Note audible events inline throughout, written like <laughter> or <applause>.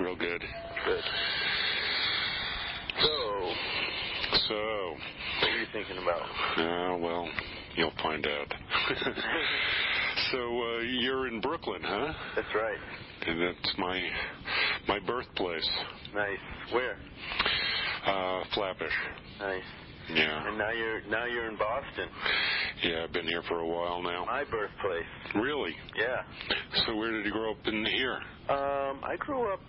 real good. Good. So, So, what are you thinking about? uh, well, you'll find out. <laughs> so, uh, you're in Brooklyn, huh? That's right. And that's my my birthplace. Nice. Where? Uh, Flatbush. Nice. Yeah. And now you're now you're in Boston, Yeah, I've been here for a while now. my birthplace. Really? Yeah. So, where did you grow up in here? Um, I grew up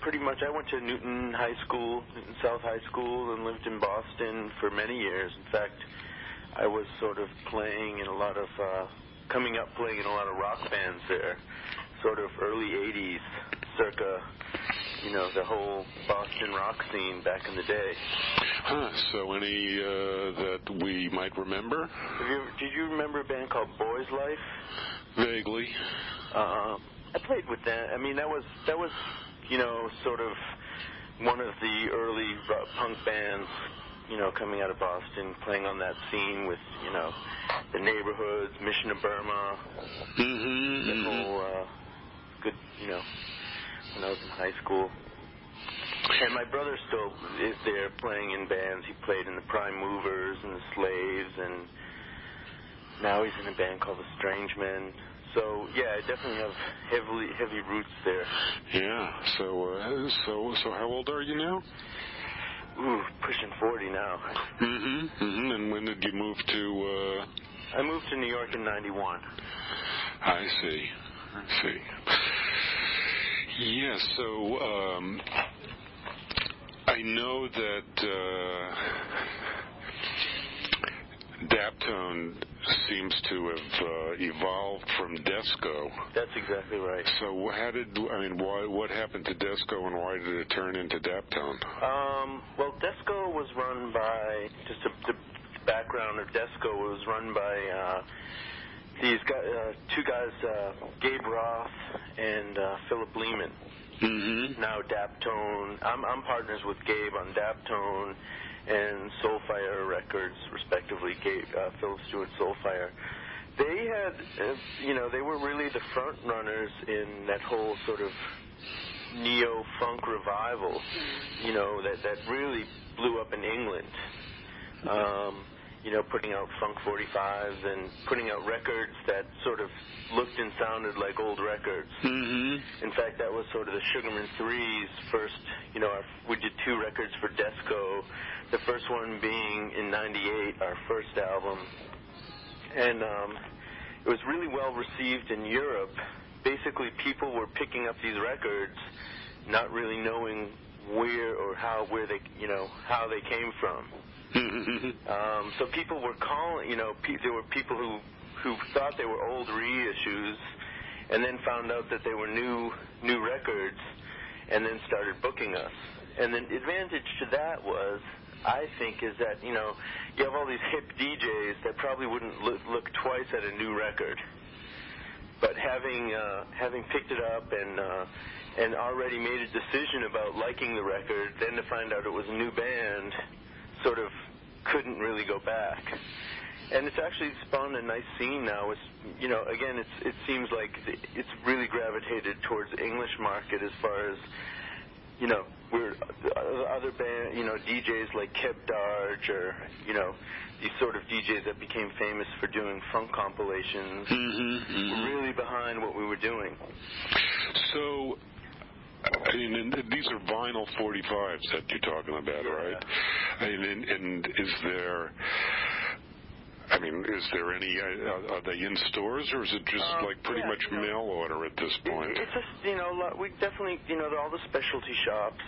pretty much. I went to Newton High School, Newton South High School, and lived in Boston for many years. In fact, I was sort of playing in a lot of, uh, coming up playing in a lot of rock bands there, sort of early '80s, circa, you know, the whole Boston rock scene back in the day. Huh. So, any uh, that we might remember? Have you, did you remember a band called Boys Life? Vaguely. Uh, I played with that. I mean, that was that was, you know, sort of one of the early rock, punk bands, you know, coming out of Boston, playing on that scene with, you know, the neighborhoods, Mission of Burma, Mm-hmm. that whole uh, good, you know, when I was in high school. And my brother still is there playing in bands. He played in the Prime Movers and the Slaves, and now he's in a band called the Strange Men. So yeah, I definitely have heavily heavy roots there. Yeah. So, uh, so, so, how old are you now? Ooh, pushing 40 now. Mm-hmm. Mm-hmm. And when did you move to? uh I moved to New York in '91. I see. I see. Yeah. So, um, I know that uh, Daptone seems to have uh, evolved from Desco. That's exactly right. So, how did I mean? Why? What happened to Desco, and why did it turn into Daptone? Um, well, Desco was run by just a, the background of Desco was run by uh, these guys, uh, two guys, uh, Gabe Roth and uh, Philip Lehman. Mm-hmm. Now Daptone. I'm I'm partners with Gabe on Daptone and Soulfire Records, respectively. Gabe, uh, Philip Stewart, Soulfire. They had, uh, you know, they were really the front runners in that whole sort of neo funk revival, you know, that that really blew up in England. Um, you know, putting out funk 45s and putting out records that sort of looked and sounded like old records. Mm-hmm. In fact, that was sort of the Sugarman Three's first. You know, our, we did two records for Desco. The first one being in '98, our first album, and um, it was really well received in Europe. Basically, people were picking up these records, not really knowing where or how, where they, you know, how they came from. Mm-hmm. Um, so people were calling, you know, pe- there were people who who thought they were old reissues, and then found out that they were new new records, and then started booking us. And the advantage to that was, I think, is that you know you have all these hip DJs that probably wouldn't look, look twice at a new record, but having uh, having picked it up and uh, and already made a decision about liking the record, then to find out it was a new band, sort of couldn't really go back. And it's actually spawned a nice scene now. It's you know again it's it seems like it's really gravitated towards the English market as far as you know we're other band you know DJs like Keb Darge or you know these sort of DJs that became famous for doing funk compilations Mm-hmm. were really behind what we were doing. So, I mean, and these are vinyl 45s that you're talking about, Yeah. right? I mean, and, and is there, I mean, is there any, uh, are they in stores or is it just Um, like pretty yeah, much you know, mail order at this point? It, it's just you know we definitely you know all the specialty shops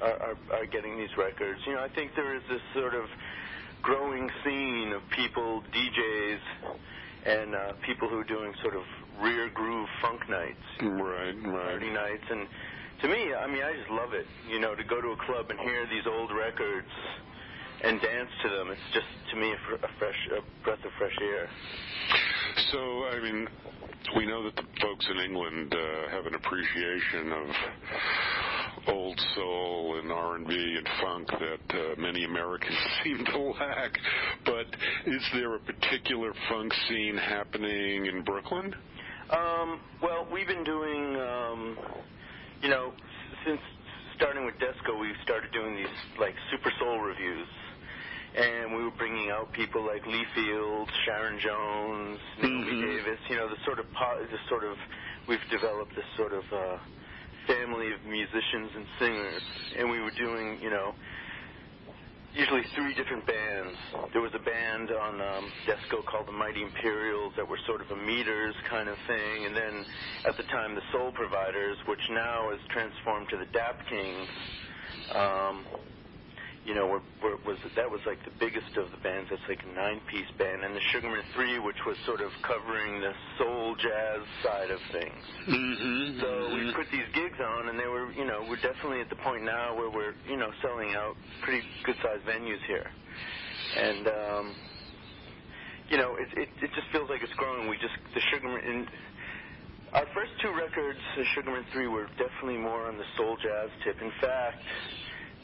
are, are are getting these records. You know I think there is this sort of growing scene of people DJs and uh, people who are doing sort of rare groove funk nights, Right, party right. nights, and to me I mean I just love it. You know to go to a club and hear these old records and dance to them. It's just to me a, fresh a breath of fresh air. So, I mean, we know that the folks in England uh, have an appreciation of old soul and R&B and funk that uh, many Americans <laughs> seem to lack. But is there a particular funk scene happening in Brooklyn? Um, well, we've been doing, um, you know, since starting with Desco, we started doing these like Super Soul revues, and we were bringing out people like Lee Fields, Sharon Jones, Naomi Mhm. Davis. You know, the sort of po- the sort of we've developed this sort of uh, family of musicians and singers, and we were doing you know usually three different bands. There was a band on um, Desco called the Mighty Imperials that were sort of a meters kind of thing, and then at the time the Soul Providers, which now has transformed to the Dap Kings. Um, you know, were, were, was that was like the biggest of the bands. That's like a nine-piece band, and the Sugarman Three, which was sort of covering the soul jazz side of things. Mm-hmm. So we put these gigs on, and they were, you know, we're definitely at the point now where we're, you know, selling out pretty good-sized venues here, and um, you know, it, it it just feels like it's growing. We just the Sugarman. In, our first two records, the Sugarman Three, were definitely more on the soul jazz tip. In fact,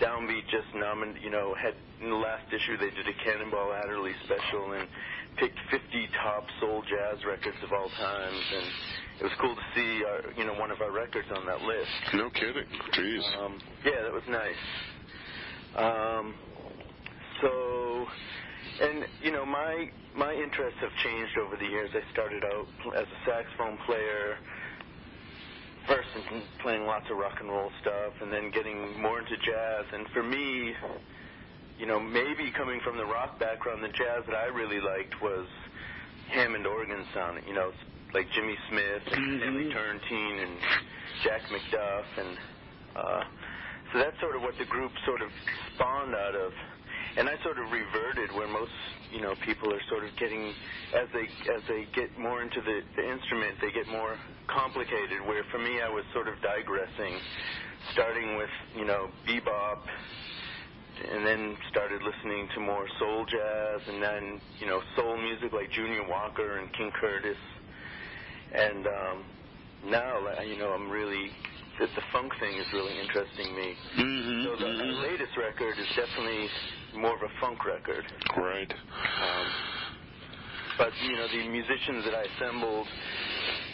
Downbeat just nominated, you know, had in the last issue they did a Cannonball Adderley special and picked 50 top soul jazz records of all times, and it was cool to see, our, you know, one of our records on that list. No kidding. Jeez. Um, yeah, that was nice. Um, so, and you know, my my interests have changed over the years. I started out as a saxophone player, first playing lots of rock and roll stuff, and then getting more into jazz. And for me, you know, maybe coming from the rock background, the jazz that I really liked was Hammond organ sound. You know, like Jimmy Smith and Mhm. Stanley Turrentine and Jack McDuff, and uh, so that's sort of what the group sort of spawned out of. And I sort of reverted where most, you know, people are sort of getting as they as they get more into the, the instrument, they get more complicated. Where for me, I was sort of digressing, starting with you know bebop, and then started listening to more soul jazz, and then you know soul music like Junior Walker and King Curtis, and um, now you know I'm really the, the funk thing is really interesting me. Mm-hmm. So the mhm. latest record is definitely more of a funk record. Right. Um, but you know, the musicians that I assembled,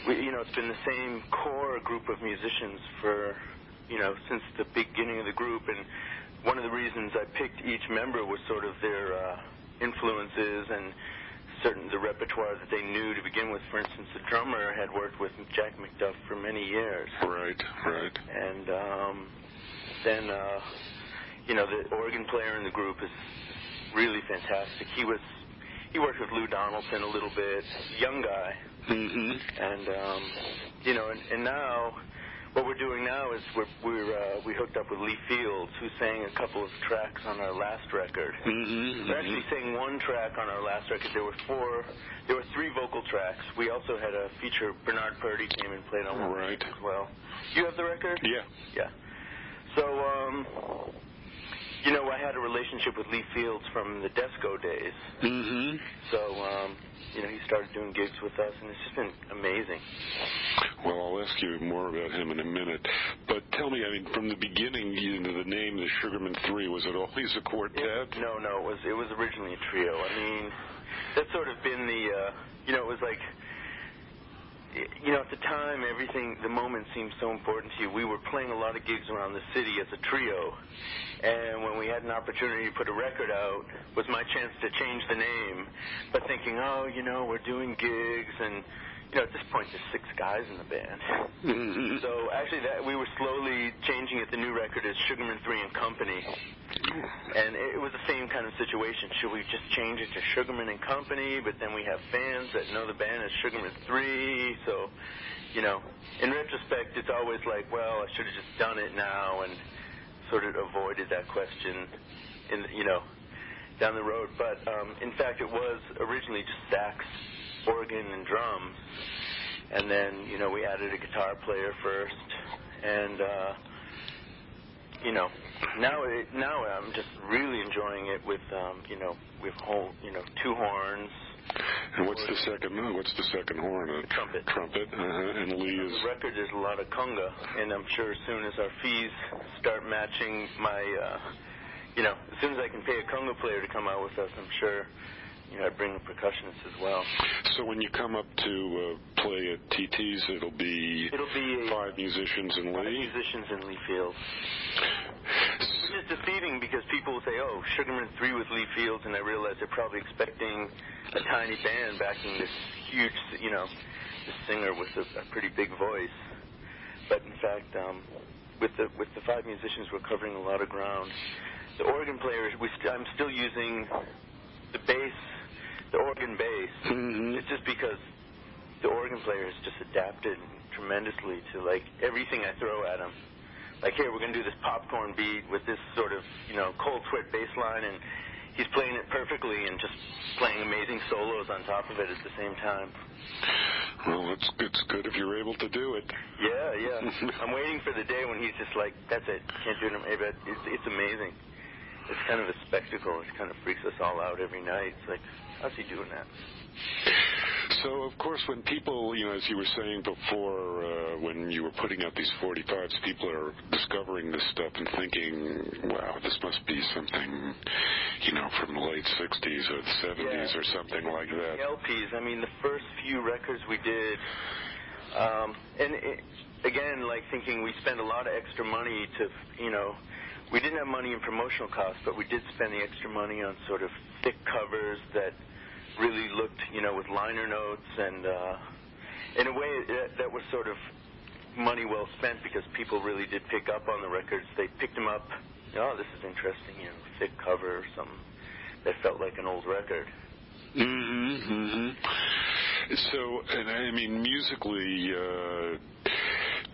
we, you know, it's been the same core group of musicians for, you know, since the beginning of the group. And one of the reasons I picked each member was sort of their uh, influences and certain the repertoire that they knew to begin with. For instance, the drummer had worked with Jack McDuff for many years Right. Right. and um, then uh, you know the organ player in the group is really fantastic. He was he worked with Lou Donaldson a little bit, young guy, Mm-hmm. and um, you know, and, and now what we're doing now is we're we're uh, we hooked up with Lee Fields, who sang a couple of tracks on our last record. Mm-hmm. We actually sang one track on our last record. There were four, there were three vocal tracks. We also had a feature. Bernard Purdie came and played on one Right. as well. You have the record? Yeah. Yeah. So, um, you know, I had a relationship with Lee Fields from the Desco days. Mm-hmm. So, um, you know, he started doing gigs with us, and it's just been amazing. Well, I'll ask you more about him in a minute. But tell me, I mean, from the beginning, you know, the name, the Sugarman Three, was it always a quartet? No, no, it was it was originally a trio. I mean, that's sort of been the, uh, you know, it was like, you know, at the time, everything, the moment seemed so important to you. We were playing a lot of gigs around the city as a trio, and when we had an opportunity to put a record out, was my chance to change the name. But thinking, oh, you know, we're doing gigs, and you know, at this point, there's six guys in the band. Mm-hmm. So actually, that we were slowly changing it. The new record is Sugarman Three and Company, and it, was the same kind of situation. Should we just change it to Sugarman and Company? But then we have fans that know the band as Sugarman Three, so you know, in retrospect, it's always like, well, I should have just done it now and sort of avoided that question, in you know, down the road. But um, in fact, it was originally just sax, organ, and drums, and then you know we added a guitar player first, and uh, you know now it, now I'm just really enjoying it with um, you know with whole you know two horns. And what's the second? no, What's the second horn? A Trumpet. Trumpet. Uh-huh. And Lee is. The record there's a lot of conga, and I'm sure as soon as our fees start matching my, uh, you know, as soon as I can pay a conga player to come out with us, I'm sure you know, I bring a percussionist as well. So when you come up to uh, play at TT's, it'll be it'll be five musicians in five Lee. musicians in Lee Fields. Which is deceiving because people will say, "Oh, Sugarman three with Lee Fields," and I realize they're probably expecting a tiny band backing this huge, you know, this singer with a, a pretty big voice. But in fact, um, with the with the five musicians, we're covering a lot of ground. The organ players, we st- I'm still using the the organ bass. Mhm. It's just because the organ player has just adapted tremendously to like everything I throw at him. Like here, we're gonna do this popcorn beat with this sort of you know cold sweat bass line, and he's playing it perfectly and just playing amazing solos on top of it at the same time. Well, it's it's good if you're able to do it. Yeah, yeah. <laughs> I'm waiting for the day when he's just like, that's it, can't do it. anymore." But it's it's amazing. It's kind of a spectacle. It kind of freaks us all out every night. It's like, how's he doing that? So, of course, when people, you know, as you were saying before, uh, when you were putting out these 45s, people are discovering this stuff and thinking, wow, this must be something, you know, from the late 60s or the 70s Yeah. or something like that. The LPs. I mean, the first few records we did, um, and it, again, like thinking we spent a lot of extra money to, you know, we didn't have money in promotional costs, but we did spend the extra money on sort of thick covers that really looked, you know, with liner notes and, uh, in a way, that, that was sort of money well spent because people really did pick up on the records. They picked them up. Oh, this is interesting, you know, thick cover or something that felt like an old record. Mm-hmm, hmm So, and I mean, musically, uh,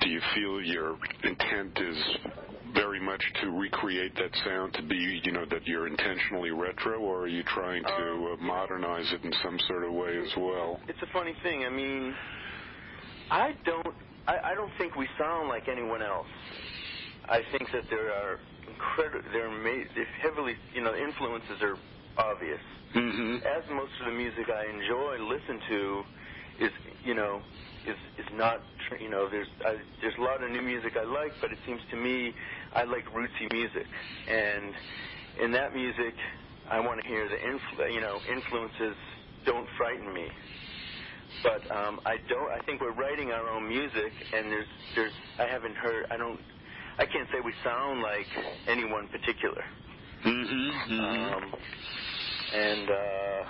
do you feel your intent is very much to recreate that sound to be, you know, that you're intentionally retro, or are you trying to Um, uh, modernize it in some sort of way as well? It's a funny thing. I mean, I don't. I, I don't think we sound like anyone else. I think that there are incredible. There are ma- heavily, you know, influences are obvious. Mm-hmm. As most of the music I enjoy, listen to, is you know, is is not. You know, there's I, there's a lot of new music I like, but it seems to me I like rootsy music, and in that music, I want to hear the influ- you know influences don't frighten me. But um, I don't. I think we're writing our own music, and there's there's I haven't heard. I don't. I can't say we sound like anyone particular. Mm-hmm. Um, and uh,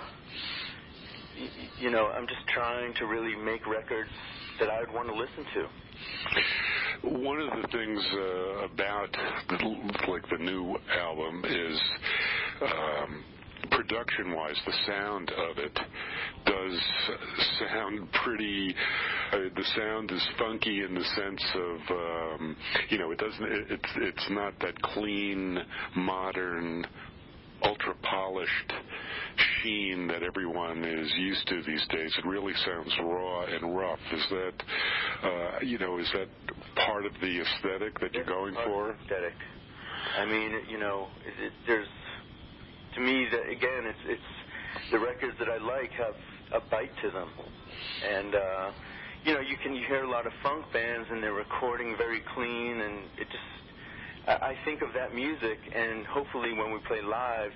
you know, I'm just trying to really make records that I would want to listen to. One of the things uh, about like the new album is um, production-wise, the sound of it does sound pretty. Uh, the sound is funky in the sense of um, you know it doesn't. It, it's it's not that clean, modern, ultra polished sheen that everyone is used to these days. It really sounds raw and rough. Is that, uh, you know, is that part of the aesthetic that you're going for? Aesthetic. I mean, you know, it, it, there's to me that again, it's it's the records that I like have a bite to them, and uh, you know, you can you hear a lot of funk bands and they're recording very clean, and it just I, think of that music, and hopefully when we play live.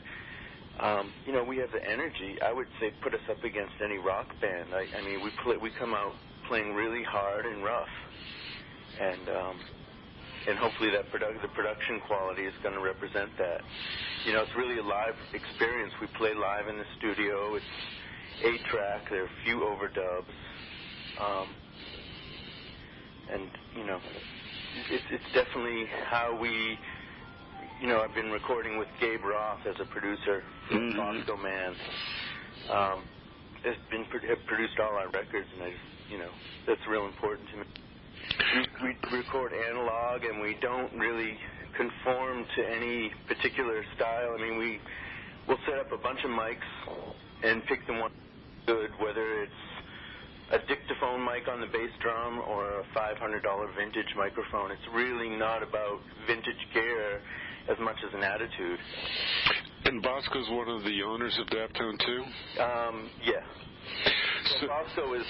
Um, you know, we have the energy. I would say put us up against any rock band. I, I mean, we play, we come out playing really hard and rough, and um, and hopefully that produ- the production quality is going to represent that. You know, it's really a live experience. We play live in the studio. It's eight track. There are a few overdubs, um, and you know, it's it's definitely how we. You know, I've been recording with Gabe Roth as a producer Mhm. Bosco Man. Um, has been have produced all our records, and I just, you know, that's real important to me we, we record analog and we don't really conform to any particular style. I mean, we we'll set up a bunch of mics and pick the one good, whether it's a dictaphone mic on the bass drum or a $500 vintage microphone. It's really not about vintage gear as much as an attitude. And Bosco's one of the owners of Daptone too. Um, yeah. So, Bosco is,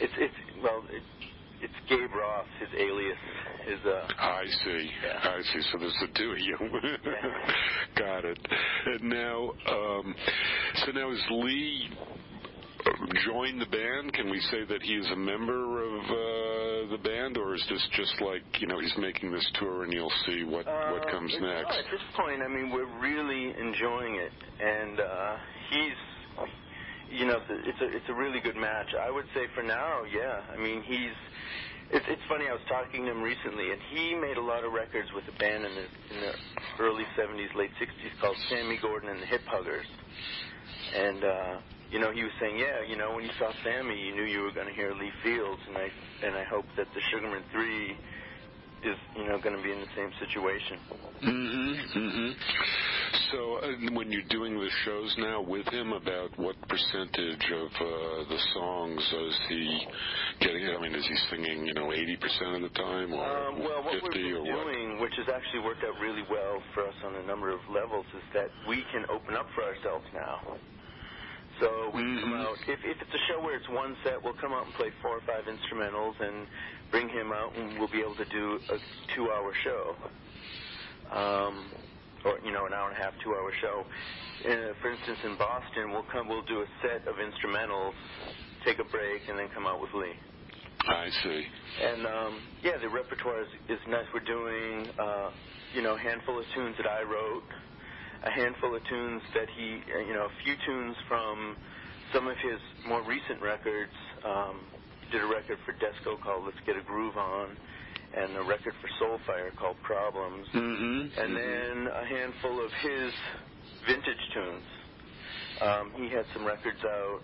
it's, it's, well, it, it's Gabe Roth, his alias. His uh. I see. Yeah. I see. So there's the two of you. <laughs> Got it. And now, um, so now is Lee joined the band? Can we say that he is a member of uh, the band, or is this just like you know he's making this tour and you'll see what what Uh, comes next? no, at this point, I mean, we're really enjoying it, and uh, he's, you know, it's a it's a really good match. I would say for now, yeah. I mean, he's. It's it's funny. I was talking to him recently, and he made a lot of records with a band in the in the early '70s, late '60s called Sammy Gordon and the Hip Huggers, and. uh you know, he was saying, yeah, you know, when you saw Sammy, you knew you were going to hear Lee Fields, and I and I hope that the Sugarman Three is, you know, going to be in the same situation. Mm-hmm. Mm-hmm. So uh, when you're doing the shows now with him, about what percentage of uh, the songs is he getting? I mean, is he singing, you know, 80% of the time, or Um, well, what 50, we're or what? doing, which has actually worked out really well for us on a number of levels, is that we can open up for ourselves now. So we come Mhm. out. If, if it's a show where it's one set, we'll come out and play four or five instrumentals and bring him out, and we'll be able to do a two-hour show, um, or you know, an hour and a half, two-hour show. Uh, for instance, in Boston, we'll come, we'll do a set of instrumentals, take a break, and then come out with Lee. I see. And um, yeah, the repertoire is, is nice. We're doing, uh, you know, handful of tunes that I wrote, a handful of tunes that he, uh, you know, a few tunes from some of his more recent records. Um, he did a record for Desco called "Let's Get a Groove On," and a record for Soulfire called "Problems." Mm-hmm. and then a handful of his vintage tunes. Um, he had some records out.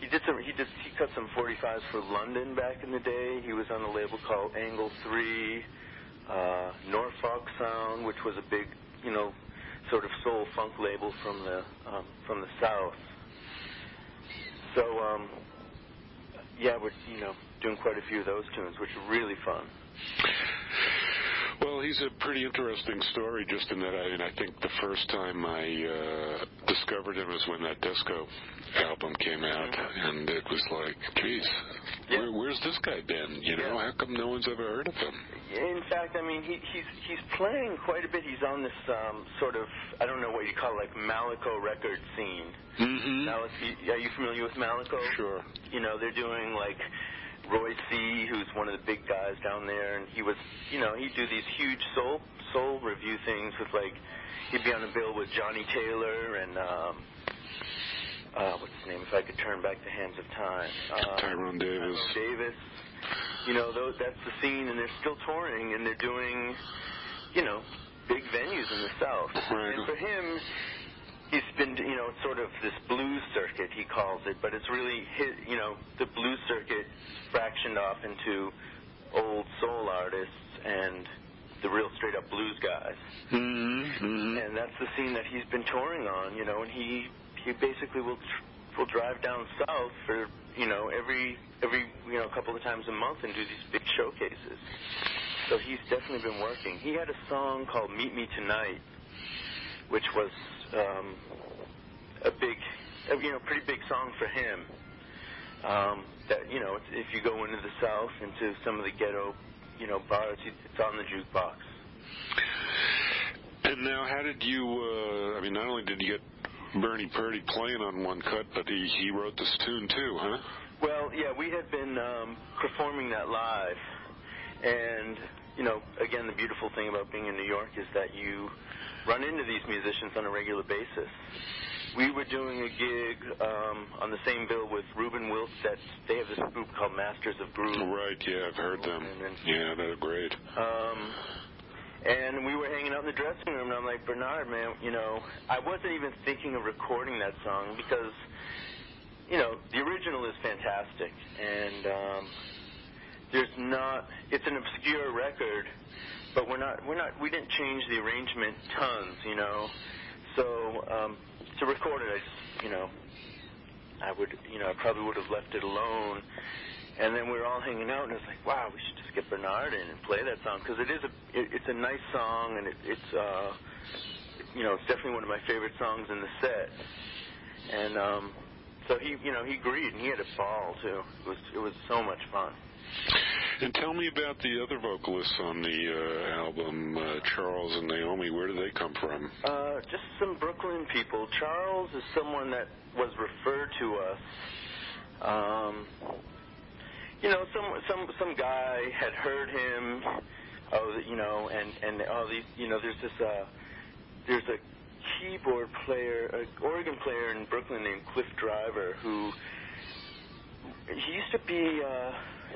He did some. He did. He cut some 45s for London back in the day. He was on a label called Angle Three, uh, Norfolk Sound, which was a big, you know, sort of soul funk label from the um, from the South. So, um, yeah, we're you know doing quite a few of those tunes, which are really fun. Well, he's a pretty interesting story, just in that I, and I think the first time I uh, discovered him was when that Desco album came out, and it was like, geez, Yeah. where, where's this guy been? You know, Yeah. how come no one's ever heard of him? In fact, I mean, he, he's he's playing quite a bit. He's on this um, sort of I don't know what you call it, like Malaco record scene. Mm-hmm. Now, are you familiar with Malaco? Sure. You know, they're doing like Roy C, who's one of the big guys down there, and he was, you know, he'd do these huge soul soul revue things with like he'd be on a bill with Johnnie Taylor and um, uh, what's his name? If I could turn back the hands of time, uh, Tyrone Davis. Tyrone Davis. You know, those, that's the scene, and they're still touring, and they're doing, you know, big venues in the South. Right. And for him, he's been, you know, sort of this blues circuit, he calls it, but it's really his, you know, the blues circuit fractioned off into old soul artists and the real straight up blues guys. Mm-hmm. mm-hmm. And that's the scene that he's been touring on, you know, and he he basically will tr- will drive down south for, you know, every every, you know, a couple of times a month and do these big showcases. So he's definitely been working. He had a song called Meet Me Tonight which was um, a big, you know, pretty big song for him. Um, that you know, if you go into the South, into some of the ghetto, you know, bars, it's on the jukebox. And now, how did you? Uh, I mean, not only did you get Bernie Purdie playing on one cut, but he he wrote this tune too, huh? Well, yeah, we had been um, performing that live, and you know, again, the beautiful thing about being in New York is that you run into these musicians on a regular basis. We were doing a gig um, on the same bill with Reuben Wilson. They have this group called Masters of Groove. Right. Yeah, I've heard them. And Yeah, they're great. Um, and we were hanging out in the dressing room, and I'm like, Bernard, man, you know, I wasn't even thinking of recording that song because, you know, the original is fantastic, and um, there's not, it's an obscure record, but we're not, we're not, we didn't change the arrangement tons, you know. So um, to record it, I just, you know, I would, you know, I probably would have left it alone. And then we were all hanging out, and it was like, wow, we should just get Bernard in and play that song because it is a, it, it's a nice song, and it, it's, uh, you know, it's definitely one of my favorite songs in the set. And um, so he, you know, he agreed, and he had a ball too. It was, it was so much fun. And tell me about the other vocalists on the uh, album, uh, Charles and Naomi. Where do they come from? Uh, just some Brooklyn people. Charles is someone that was referred to us. Um, you know, some some some guy had heard him. Oh, you know, and and all these, you know, there's this uh, there's a keyboard player, an organ player in Brooklyn named Cliff Driver who he used to be. Uh,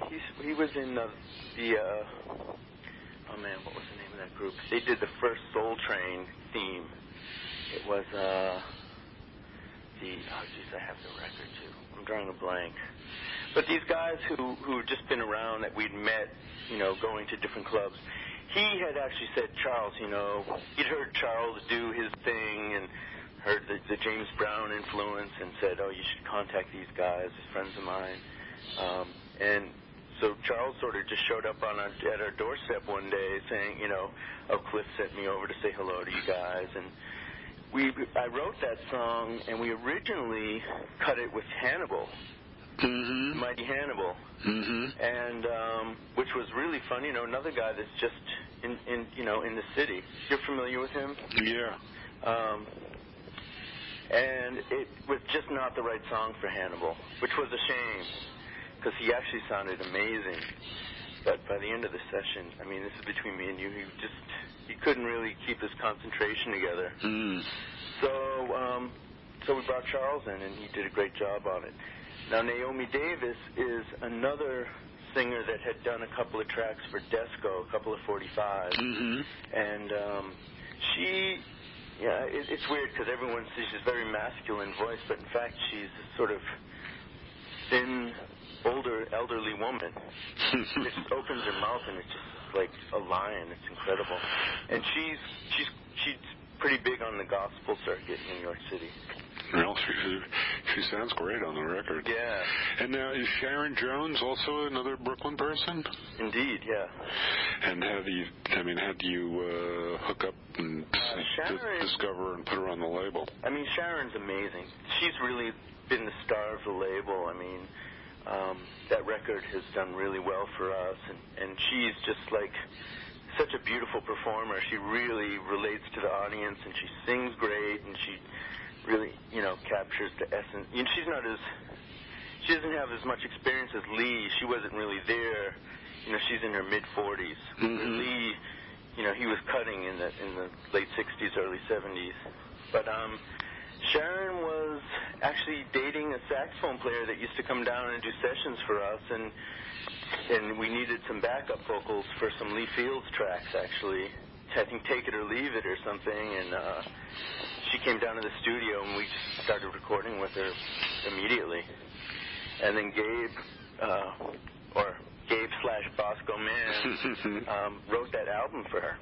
he's he was in the the. Uh, oh man, what was the name of that group? They did the first Soul Train theme. It was uh, the oh jeez, I have the record too. I'm drawing a blank. But these guys who who had just been around that we'd met, you know, going to different clubs. He had actually said, Charles, you know, he'd heard Charles do his thing and heard the, the James Brown influence and said, oh, you should contact these guys, friends of mine. Um, and so Charles sort of just showed up on our, at our doorstep one day saying, you know, oh, Cliff sent me over to say hello to you guys. And we, I wrote that song, and we originally cut it with Hannibal, Mm-hmm. Mighty Hannibal, Mm-hmm. and um, which was really fun. You know, another guy that's just in, in you know in the city. You're familiar with him? Yeah. Um, and it was just not the right song for Hannibal, which was a shame because he actually sounded amazing. But by the end of the session, I mean, this is between me and you, he just he couldn't really keep his concentration together. Mm. So um, so we brought Charles in, and he did a great job on it. Now Naomi Davis is another singer that had done a couple of tracks for Desco, a couple of 45s Mm-hmm. and um, she, yeah, it, it's weird because everyone says she's very masculine voice, but in fact she's sort of thin, older, elderly woman. <laughs> it just opens her mouth and it's just like a lion. It's incredible, and she's she's she's pretty big on the gospel circuit in New York City. Well, she, she sounds great on the record. Yeah, And now, is Sharon Jones also another Brooklyn person? indeed, yeah. And how do you, I mean, how do you uh, hook up and Sharon- dis- discover and put her on the label? I mean, Sharon's amazing. She's really been the star of the label. I mean, um, that record has done really well for us, and, and she's just like such a beautiful performer. She really relates to the audience, and she sings great, and she really, you know, captures the essence. You know, she's not as she doesn't have as much experience as Lee. She wasn't really there. You know, she's in her mid 40s. Mhm. Lee, you know, he was cutting in the in the late 60s, early 70s. But um, Sharon was actually dating a saxophone player that used to come down and do sessions for us, and and we needed some backup vocals for some Lee Fields tracks. Actually, I think "Take It or Leave It" or something, and uh, she came down to the studio and we just started recording with her immediately. And then Gabe, uh, or Gabe slash Bosco Man, <laughs> um, wrote that album for her.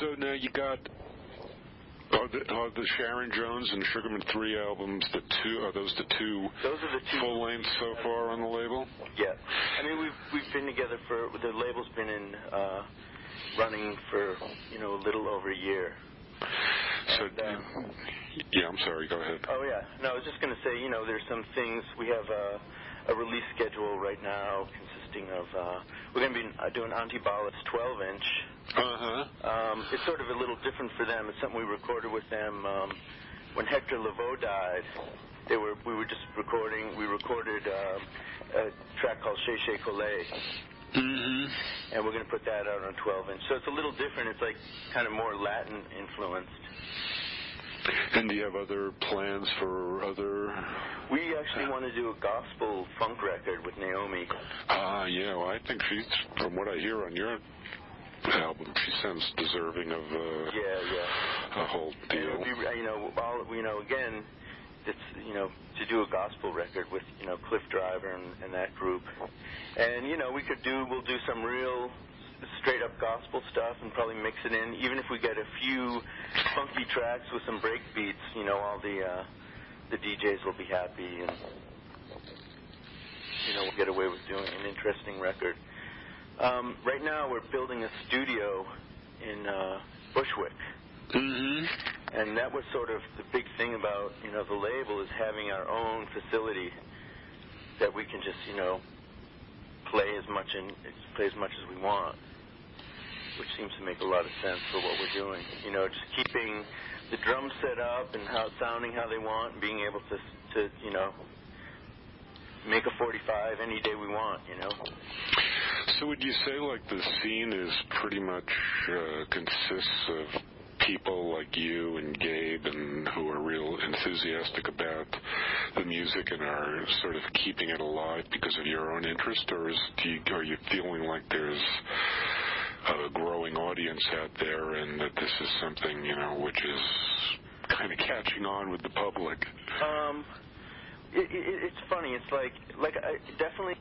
So now you got are the, are the Sharon Jones and Sugarman Three albums the two are those the two Those are the two full lengths so far on the label? Yeah, I mean we've we've been together for the label's been in uh, running for you know a little over a year. So And, um, yeah, I'm sorry. Go ahead. Oh yeah, no, I was just going to say you know there's some things we have a, a release schedule right now consisting of uh, we're going to be uh, doing Antibalas 12 inch. Uh huh. Um, it's sort of a little different for them. It's something we recorded with them um, when Hector Lavoe died. They were we were just recording. We recorded um, a track called Che Che Colé. Mm-hmm. and we're going to put that out on 12 inch. So it's a little different. It's like kind of more Latin influenced. And do you have other plans for other? We actually want to do a gospel funk record with Naomi. Ah, yeah. Well, I think she's from what I hear on your album, she sounds deserving of uh, Yeah, yeah. a whole deal. be, you know, all you know. Again, it's you know to do a gospel record with you know Cliff Driver and, and that group, and you know we could do we'll do some real straight up gospel stuff and probably mix it in. Even if we get a few funky tracks with some break beats, you know, all the uh, the DJs will be happy and you know we'll get away with doing an interesting record. Um, right now we're building a studio in uh, Bushwick. Mm-hmm. And that was sort of the big thing about, you know, the label is having our own facility that we can just, you know, play as much much and play as much as we want, which seems to make a lot of sense for what we're doing. You know, just keeping the drums set up and how sounding how they want, and being able to to you know make a 45 any day we want. You know. So would you say like the scene is pretty much uh, consists of people like you and Gabe and who are real enthusiastic about the music and are sort of keeping it alive because of your own interest, or is, do you, are you feeling like there's a growing audience out there and that this is something you know which is kind of catching on with the public? Um, it, it, it's funny. It's like like I definitely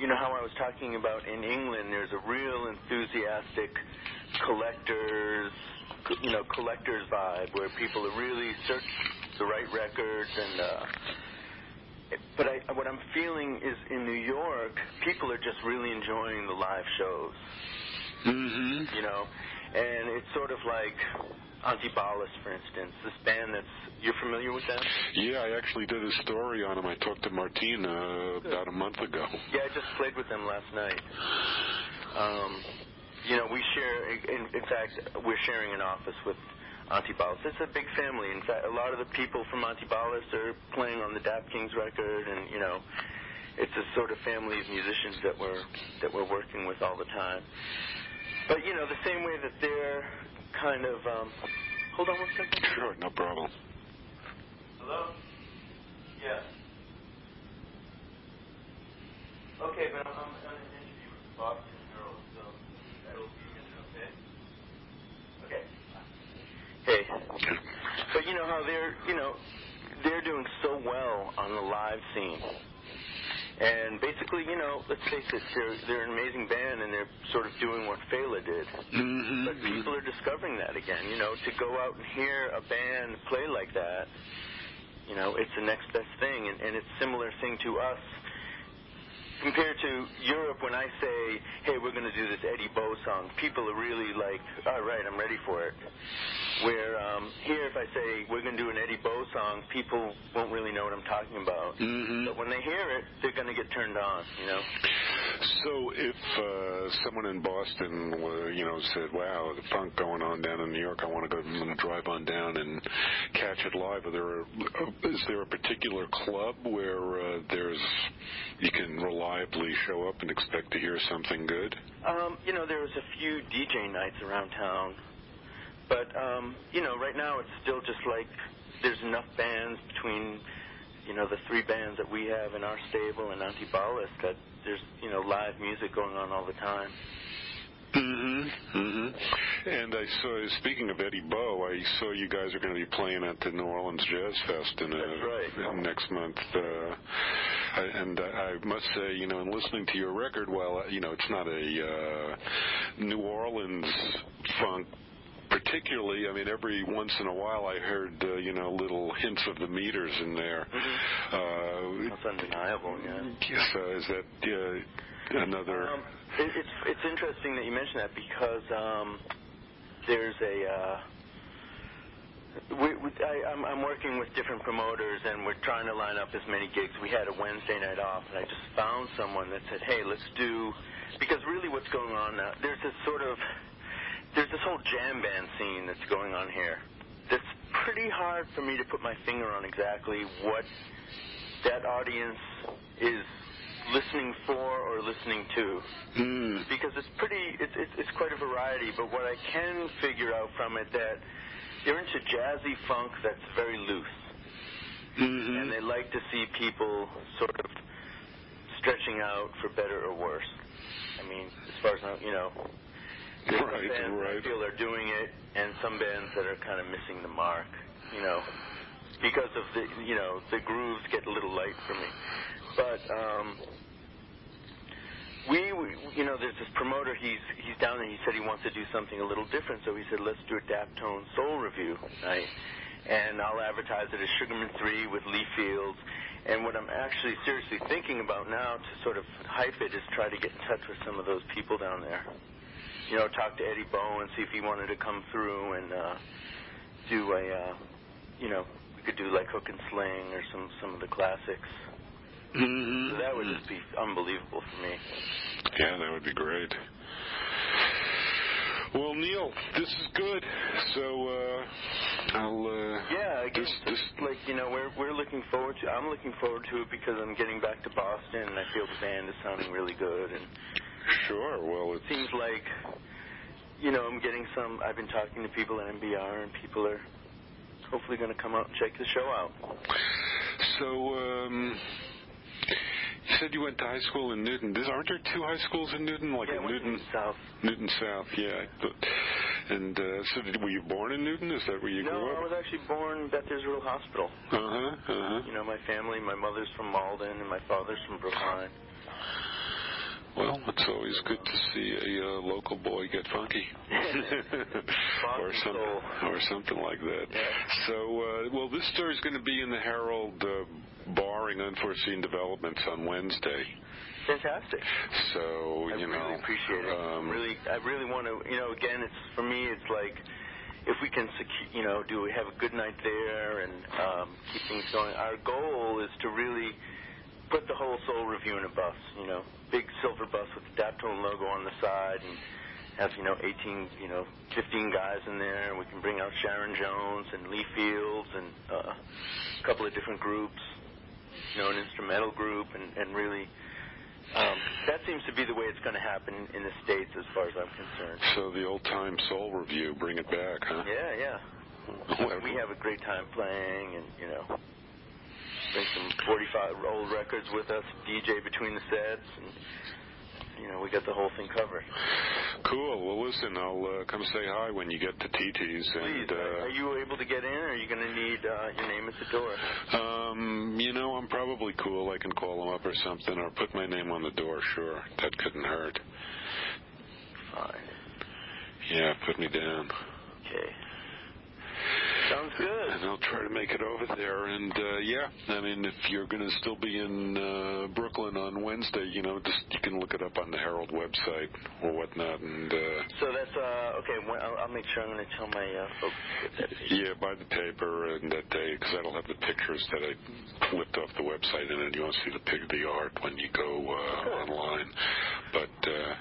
you know how I was talking about in England, there's a real enthusiastic collectors, you know, collectors vibe where people are really searching the right records and. uh but I, what I'm feeling is in New York, people are just really enjoying the live shows. Mm-hmm. You know, and it's sort of like Antibalas, for instance, this band that's you're familiar with them? Yeah, I actually did a story on them. I talked to Martina uh, about a month ago. Yeah, I just played with them last night. Um, you know, we share. In, in fact, we're sharing an office with Antibalas. It's a big family. In fact, a lot of the people from Antibalas are playing on the Dap Kings record, and you know, it's a sort of family of musicians that we're that we're working with all the time. But you know, the same way that they're kind of. Um, hold on one second. Sure, no problem. Hello? Yes. Okay, but I'm, I'm on an interview with Boston Herald, so that'll be okay. Okay. Hey. But you know how they're, you know, they're doing so well on the live scene. And basically, you know, let's face it, they're, they're an amazing band and they're sort of doing what Fela did. Mm-hmm. But people are discovering that again, you know, to go out and hear a band play like that, you know, it's the next best thing. And, and it's similar thing to us compared to Europe, when I say, "Hey, we're going to do this Eddie Bo song," people are really like, "All right, I'm ready for it." Where um, here, if I say we're going to do an Eddie Bo song, people won't really know what I'm talking about. Mm-hmm. But when they hear it, they're going to get turned on. You know. So if uh, someone in Boston, uh, you know, said, "Wow, the funk going on down in New York, I want to go I'm drive on down and catch it live," are there uh, is there a particular club where uh, there's you can reliably show up and expect to hear something good? Um, you know, there's a few DJ nights around town, but um, you know, right now it's still just like there's enough bands between you know the three bands that we have in our stable and Antibalas that there's you know live music going on all the time. Mm-hmm. Mm-hmm. And I saw, speaking of Eddie Bo, I saw you guys are going to be playing at the New Orleans Jazz Fest in, That's right. next month. Uh, I, and I must say, you know, in listening to your record, while uh, you know it's not a uh, New Orleans funk particularly, I mean, every once in a while I heard, uh, you know, little hints of the meters in there. Uh, That's undeniable. Yeah. yes, uh, is that uh, another? Um, it, it's it's interesting that you mention that because um, there's a. Uh, we, we, I, I'm, I'm working with different promoters, and we're trying to line up as many gigs. We had a Wednesday night off, and I just found someone that said, "Hey, let's do," because really, what's going on now? There's this sort of, there's this whole jam band scene that's going on here. That's pretty hard for me to put my finger on exactly what that audience is listening for or listening to Mm. because it's pretty it's, it's it's quite a variety but what i can figure out from it that they're into jazzy funk that's very loose Mm-hmm. and they like to see people sort of stretching out for better or worse i mean as far as you know there's some Right, bands that right. I feel are doing it and some bands that are kind of missing the mark you know because of the you know the grooves get a little light for me. But um we, you know there's this promoter he's he's down there he said he wants to do something a little different so he said let's do a Daptone soul revue night. And I'll advertise it as Sugarman 3 with Lee Fields. And what I'm actually seriously thinking about now to sort of hype it is try to get in touch with some of those people down there you know talk to Eddie Bo and see if he wanted to come through and uh do a uh you know we could do like hook and sling or some some of the classics Mm-hmm. So that would just be unbelievable for me. Yeah, that would be great. Well, Neil, this is good. So uh, I'll. Uh, Yeah, I guess this, this, like you know we're we're looking forward to. I'm looking forward to it because I'm getting back to Boston and I feel the band is sounding really good and sure. Well, it seems like you know I'm getting some. I've been talking to people at MBR and people are hopefully going to come out and check the show out. So, um, you said you went to high school in Newton. This, aren't there two high schools in Newton? Like yeah, in Newton, South. Newton South, yeah. And uh, so, did, were you born in Newton? Is that where you no, grew up? No, I was actually born at Israel Hospital. Uh huh. Uh huh. You know, my family, my mother's from Malden and my father's from Brookline. Well, it's always good to see a uh, local boy get funky, <laughs> or some, or something like that. Yeah. So, uh, well, this story's going to be in the Herald, uh, barring unforeseen developments on Wednesday. Fantastic. So, I you really know, appreciate it. um, really, I really want to. You know, again, it's for me. It's like if we can, secu- you know, do we have a good night there and um, keep things going. Our goal is to really put the whole Soul Revue in a bus. You know, big silver bus with the Daptone logo on the side and have you know 18, you know, 15 guys in there, and we can bring out Sharon Jones and Lee Fields and uh, a couple of different groups. You know, an instrumental group, and, and really um, that seems to be the way it's going to happen in the states, as far as I'm concerned. so the old time soul revue, bring it back, huh? Yeah, yeah. <laughs> We have a great time playing, and you know, bring some 45 old records with us, DJ between the sets, and you know, we got the whole thing covered. Cool. Well, listen, I'll uh, come say hi when you get to TT's. Please, And, uh, are you able to get in, or are you going to need uh, your name at the door? Um, you know, I'm probably cool. I can call them up or something, or put my name on the door. Sure, that couldn't hurt. Fine. Yeah, put me down, Okay. Sounds good. and I'll try to make it over there. And uh, yeah, I mean, if you're going to still be in uh, Brooklyn on Wednesday, you know, just you can look it up on the Herald website or whatnot. And uh, So that's uh okay. Well, I'll, I'll make sure I'm going to tell my uh, folks that. yeah, buy the paper and that day because that'll have the pictures that I flipped off the website, and then you won't see the pig the art when you go uh, Good. online. But uh,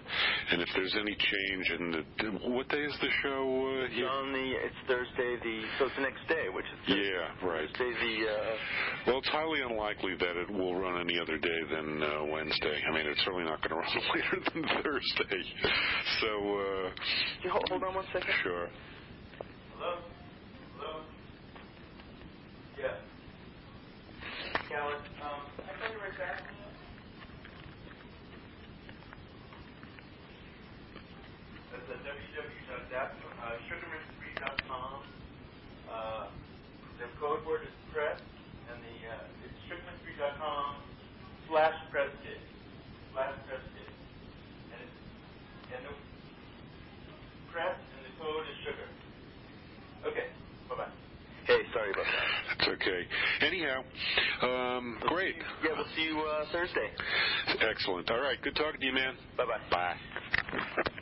and if there's any change in the what day is the show uh, It's here? on the it's Thursday the so it's the next day, which is Thursday. Yeah, right. Thursday the uh, Well, it's highly unlikely that it will run any other day than uh, Wednesday. I mean, it's certainly not going <laughs> to run later than Thursday. So, uh, you hold, hold on one second. sure. Hello. Hello. Yeah. Callan, um, I call you right back. That's at www.sugarman3.com. Uh, the code word is press, and the uh, it's sugarman3.com slash press kit. Slash press kit. And it's and the press and the code is sugar. Okay. Bye bye. Hey, sorry about that. That's okay. Anyhow, um, great. Yeah, we'll see you uh, Thursday. Excellent. All right. Good talking to you, man. Bye bye. Bye.